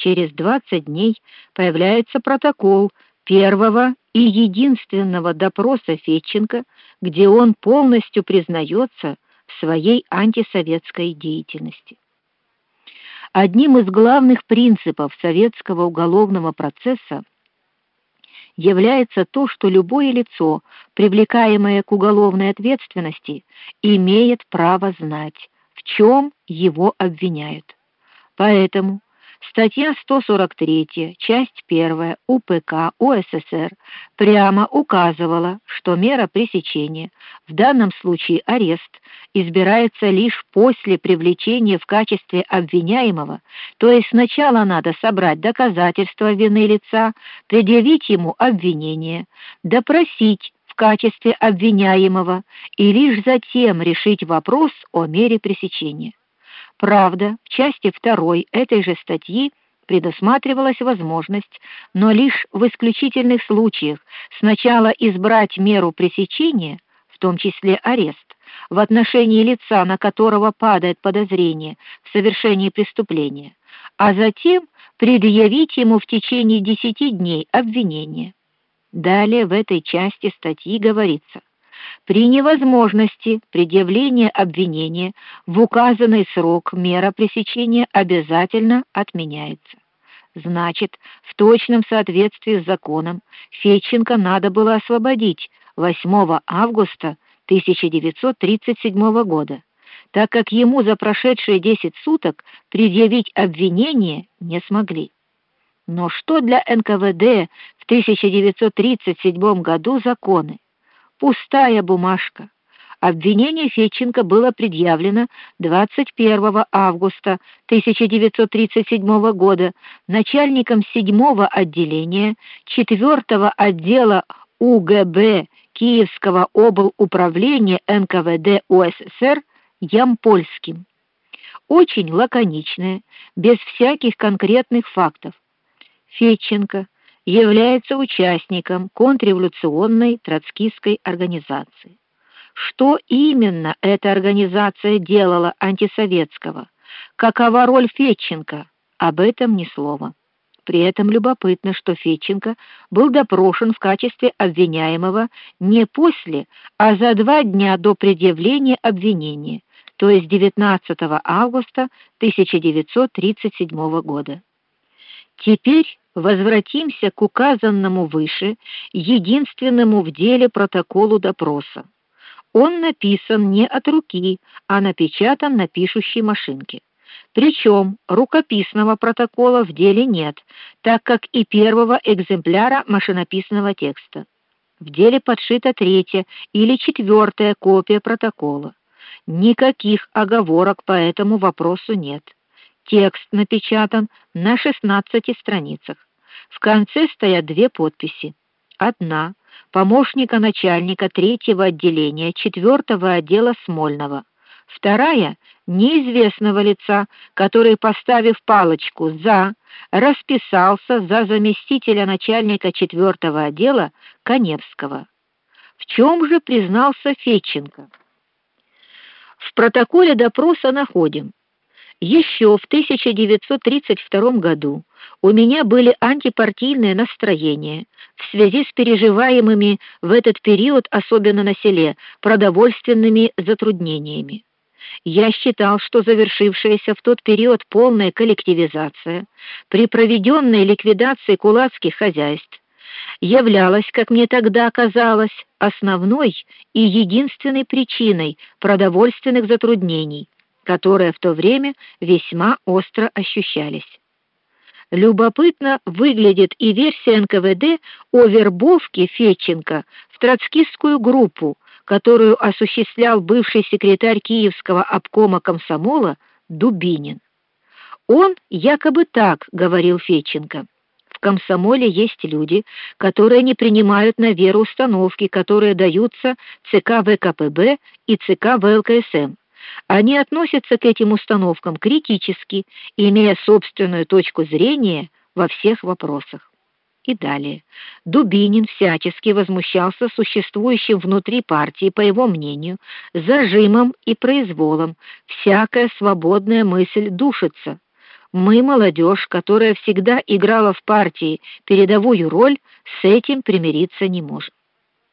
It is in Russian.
Через 20 дней появляется протокол первого и единственного допроса Фетченко, где он полностью признается в своей антисоветской деятельности. Одним из главных принципов советского уголовного процесса является то, что любое лицо, привлекаемое к уголовной ответственности, имеет право знать, в чем его обвиняют. Поэтому Статья 143, часть 1 УПК УССР прямо указывала, что мера пресечения, в данном случае арест, избирается лишь после привлечения в качестве обвиняемого, то есть сначала надо собрать доказательства вины лица, предъявить ему обвинение, допросить в качестве обвиняемого и лишь затем решить вопрос о мере пресечения. Правда, в части 2 этой же статьи предусматривалась возможность, но лишь в исключительных случаях, сначала избрать меру пресечения, в том числе арест, в отношении лица, на которого падает подозрение в совершении преступления, а затем предъявить ему в течение 10 дней обвинение. Далее в этой части статьи говорится: при невозможности предъявления обвинения в указанный срок мера пресечения обязательно отменяется. Значит, в точном соответствии с законом Фетченко надо было освободить 8 августа 1937 года, так как ему за прошедшие 10 суток предъявить обвинение не смогли. Но что для НКВД в 1937 году законы? Пустая бумажка. Обвинение Фетченко было предъявлено 21 августа 1937 года начальником 7-го отделения 4-го отдела УГБ Киевского облуправления НКВД УССР Ямпольским. Очень лаконичное, без всяких конкретных фактов. Фетченко является участником контрреволюционной троцкистской организации. Что именно эта организация делала антисоветского? Какова роль Фетченко? Об этом ни слова. При этом любопытно, что Фетченко был допрошен в качестве обвиняемого не после, а за два дня до предъявления обвинения, то есть 19 августа 1937 года. Теперь возвратимся к указанному выше единственному в деле протоколу допроса. Он написан не от руки, а напечатан на пишущей машинке. Причем рукописного протокола в деле нет, так как и первого экземпляра машинописного текста. В деле подшита третья или четвертая копия протокола. Никаких оговорок по этому вопросу нет. Текст напечатан на 16 страницах. В конце стоят две подписи. Одна помощника начальника третьего отделения четвертого отдела Смольного. Вторая неизвестного лица, который, поставив палочку за, расписался за заместителя начальника четвертого отдела Коневского. В чем же признался Фетченко? В протоколе допроса находим еще в 1932 году у меня были антипартийные настроения в связи с переживаемыми в этот период, особенно на селе, продовольственными затруднениями. Я считал, что завершившаяся в тот период полная коллективизация при проведенной ликвидации кулацких хозяйств являлась, как мне тогда казалось, основной и единственной причиной продовольственных затруднений которые в то время весьма остро ощущались. Любопытно выглядит и версия НКВД о вербовке Фетченко в троцкистскую группу, которую осуществлял бывший секретарь Киевского обкома комсомола Дубинин. Он якобы так говорил Фетченко: в комсомоле есть люди, которые не принимают на веру установки, которые даются ЦК ВКПБ и ЦК ВЛКСМ. Они относятся к этим установкам критически, имея собственную точку зрения во всех вопросах. И далее. Дубинин всячески возмущался существующим внутри партии, по его мнению, зажимом и произволом. Всякая свободная мысль душится. Мы, молодежь, которая всегда играла в партии передовую роль, с этим примириться не можем.